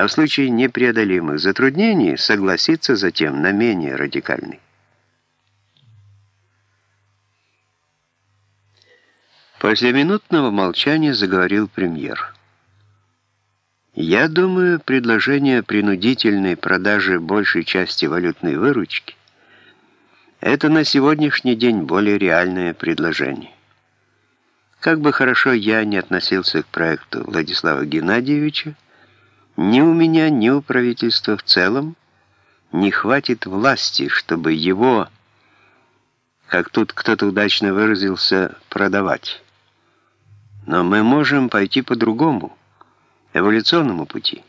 а в случае непреодолимых затруднений согласиться затем на менее радикальный. После минутного молчания заговорил премьер. «Я думаю, предложение принудительной продажи большей части валютной выручки – это на сегодняшний день более реальное предложение. Как бы хорошо я не относился к проекту Владислава Геннадьевича, ни у меня, ни у правительства в целом не хватит власти, чтобы его, как тут кто-то удачно выразился, продавать». Но мы можем пойти по другому, эволюционному пути.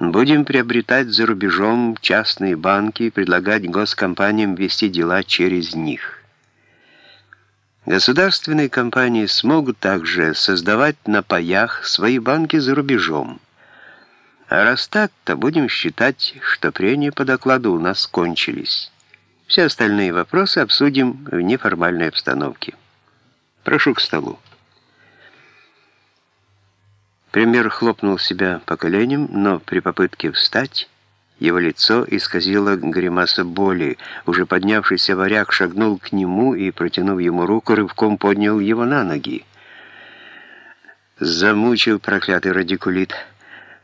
Будем приобретать за рубежом частные банки и предлагать госкомпаниям вести дела через них. Государственные компании смогут также создавать на паях свои банки за рубежом. А раз так, то будем считать, что прения по докладу у нас кончились. Все остальные вопросы обсудим в неформальной обстановке. Прошу к столу. Премьер хлопнул себя по коленям, но при попытке встать его лицо исказило гримаса боли. Уже поднявшийся варяг шагнул к нему и, протянув ему руку, рывком поднял его на ноги. Замучил проклятый радикулит.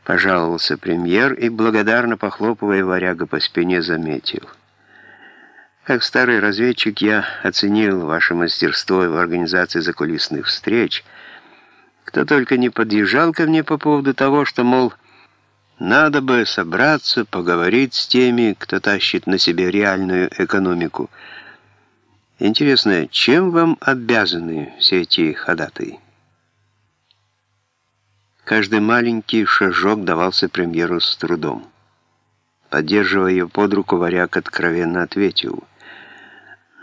Пожаловался премьер и, благодарно похлопывая варяга по спине, заметил. Как старый разведчик я оценил ваше мастерство в организации закулисных встреч — кто только не подъезжал ко мне по поводу того, что, мол, надо бы собраться, поговорить с теми, кто тащит на себе реальную экономику. Интересно, чем вам обязаны все эти ходатые? Каждый маленький шажок давался премьеру с трудом. Поддерживая ее под руку, варяг откровенно ответил.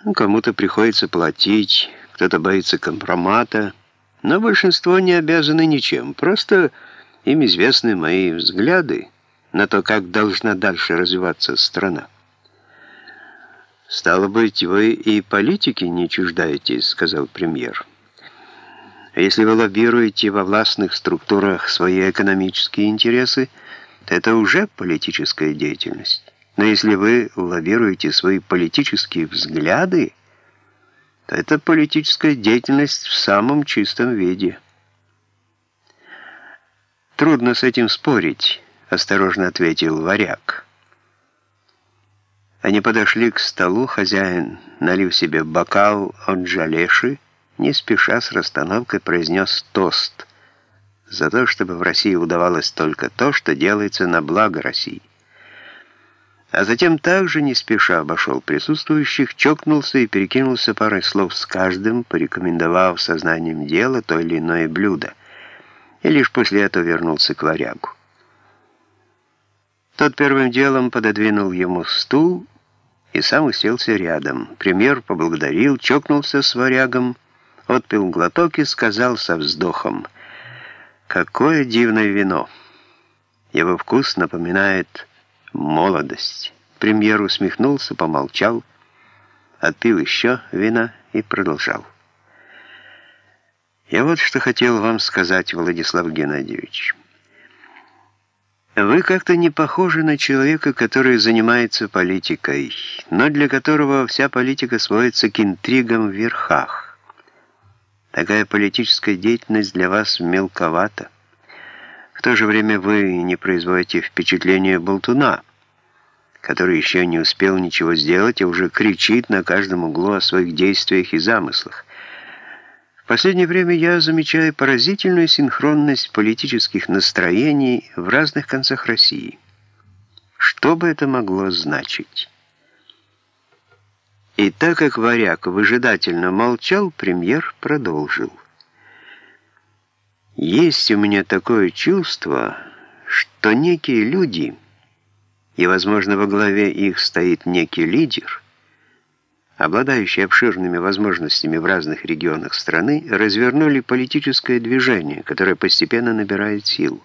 Ну, кому-то приходится платить, кто-то боится компромата, но большинство не обязаны ничем, просто им известны мои взгляды на то, как должна дальше развиваться страна. «Стало быть, вы и политики не чуждаетесь», — сказал премьер. «Если вы лоббируете во властных структурах свои экономические интересы, то это уже политическая деятельность. Но если вы лоббируете свои политические взгляды, то это политическая деятельность в самом чистом виде. «Трудно с этим спорить», — осторожно ответил варяг. Они подошли к столу, хозяин, налив себе бокал от не спеша с расстановкой произнес тост за то, чтобы в России удавалось только то, что делается на благо России а затем также не спеша обошел присутствующих, чокнулся и перекинулся парой слов с каждым, порекомендовав сознанием дела то или иное блюдо, и лишь после этого вернулся к варягу. Тот первым делом пододвинул ему стул и сам уселся рядом. Премьер поблагодарил, чокнулся с варягом, отпил глоток и сказал со вздохом, «Какое дивное вино! Его вкус напоминает молодость. Премьер усмехнулся, помолчал, отпил еще вина и продолжал. Я вот что хотел вам сказать, Владислав Геннадьевич. Вы как-то не похожи на человека, который занимается политикой, но для которого вся политика сводится к интригам в верхах. Такая политическая деятельность для вас мелковата. В то же время вы не производите впечатление болтуна, который еще не успел ничего сделать, а уже кричит на каждом углу о своих действиях и замыслах. В последнее время я замечаю поразительную синхронность политических настроений в разных концах России. Что бы это могло значить? И так как варяг выжидательно молчал, премьер продолжил. Есть у меня такое чувство, что некие люди, и, возможно, во главе их стоит некий лидер, обладающий обширными возможностями в разных регионах страны, развернули политическое движение, которое постепенно набирает силу.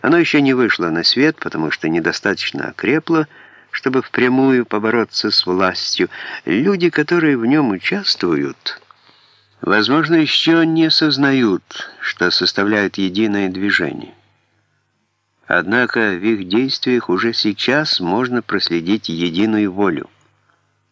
Оно еще не вышло на свет, потому что недостаточно окрепло, чтобы впрямую побороться с властью. Люди, которые в нем участвуют возможно, еще не сознают, что составляют единое движение. Однако в их действиях уже сейчас можно проследить единую волю.